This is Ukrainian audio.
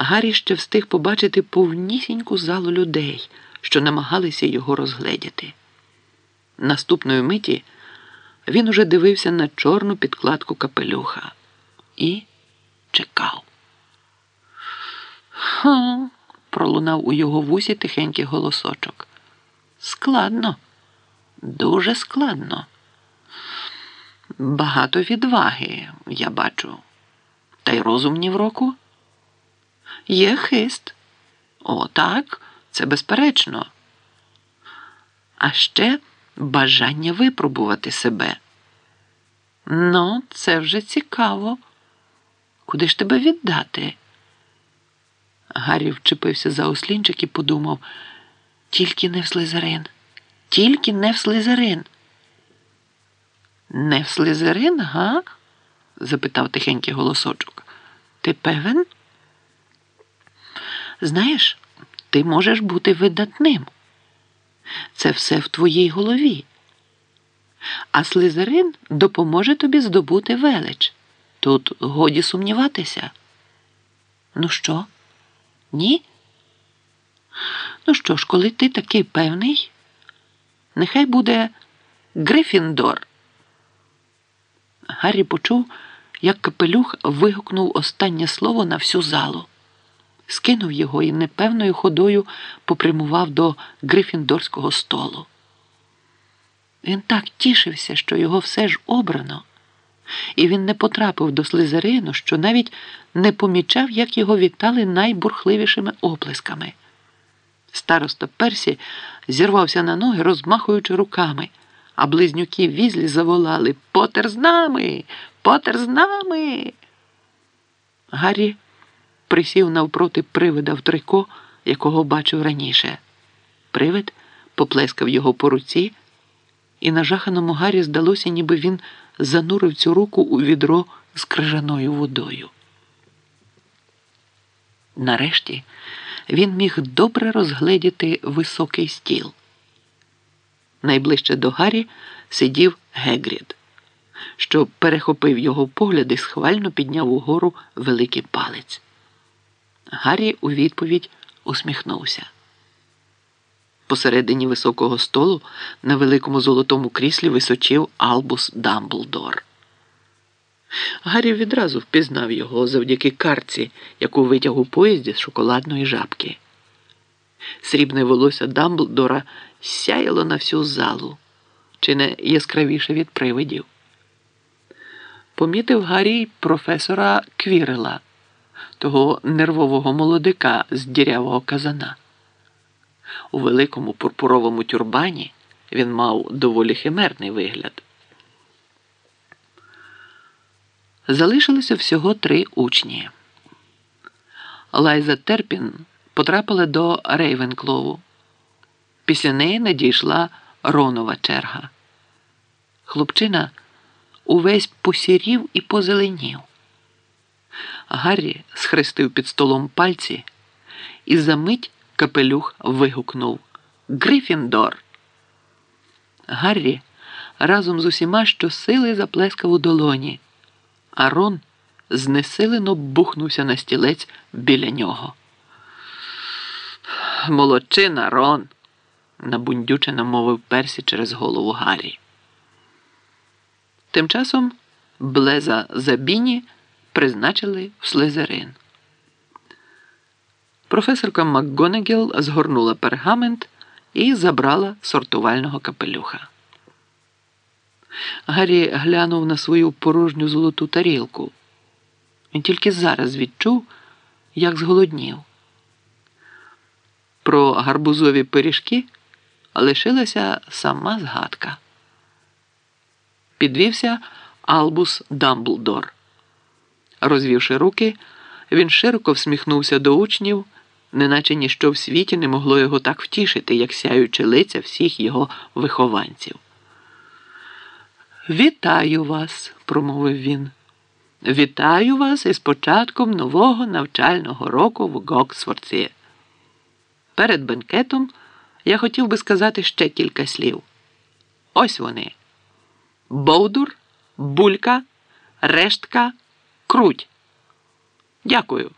Гаррі ще встиг побачити повнісіньку залу людей, що намагалися його розгледіти. Наступної миті він уже дивився на чорну підкладку капелюха і чекав. Ха, пролунав у його вусі тихенький голосочок. Складно, дуже складно. Багато відваги, я бачу. Та й розум ні в року. Є хист. О, так, це безперечно. А ще бажання випробувати себе. Ну, це вже цікаво. Куди ж тебе віддати? Гаррі вчепився за ослінчик і подумав тільки не в слизерин, тільки не в слизерин. Не в слизерин, га? запитав тихенький голосочок. Ти певен? Знаєш, ти можеш бути видатним. Це все в твоїй голові. А слизерин допоможе тобі здобути велич. Тут годі сумніватися. Ну що? Ні? Ну що ж, коли ти такий певний, нехай буде Грифіндор. Гаррі почув, як капелюх вигукнув останнє слово на всю залу, скинув його і непевною ходою попрямував до грифіндорського столу. Він так тішився, що його все ж обрано, і він не потрапив до слизерину, що навіть не помічав, як його вітали найбурхливішими оплесками. Староста Персі зірвався на ноги, розмахуючи руками, а близнюки візлі заволали Потер з нами, Потер з нами. Гаррі присів навпроти привида в трико, якого бачив раніше. Привид поплескав його по руці, і нажаханому Гаррі здалося, ніби він занурив цю руку у відро з крижаною водою. Нарешті він міг добре розгледіти високий стіл. Найближче до Гаррі сидів Гегрід, що перехопив його погляд і схвально підняв угору великий палець. Гаррі у відповідь усміхнувся. Посередині високого столу на великому золотому кріслі височив Албус Дамблдор. Гаррі відразу впізнав його завдяки карці, яку витяг у поїзді з шоколадної жабки. Срібне волосся Дамблдора сяяло на всю залу, чи не яскравіше від привидів. Помітив Гаррі професора Квірела, того нервового молодика з дірявого казана. У великому пурпуровому тюрбані він мав доволі химерний вигляд. Залишилося всього три учні. Лайза Терпін потрапила до Рейвенклову. Після неї надійшла Ронова черга. Хлопчина увесь посірів і позеленів. Гаррі схрестив під столом пальці, і за мить капелюх вигукнув Грифіндор. Гаррі разом з усіма щосили заплескав у долоні. Арон знесилено бухнувся на стілець біля нього. Молодчина, Рон, набундючено мовив Персі через голову Гаррі. Тим часом Блеза Забіні призначили в Слизерин. Професорка МакГонегіл згорнула пергамент і забрала сортувального капелюха. Гаррі глянув на свою порожню золоту тарілку. Він тільки зараз відчув, як зголоднів. Про гарбузові пиріжки лишилася сама згадка. Підвівся Албус Дамблдор. Розвівши руки, він широко всміхнувся до учнів, неначе ніщо в світі не могло його так втішити, як сяючи лиця всіх його вихованців. Вітаю вас, промовив він. Вітаю вас із початком нового навчального року в Гоксфорці. Перед бенкетом я хотів би сказати ще кілька слів. Ось вони: Бовдур, булька, рештка, круть. Дякую.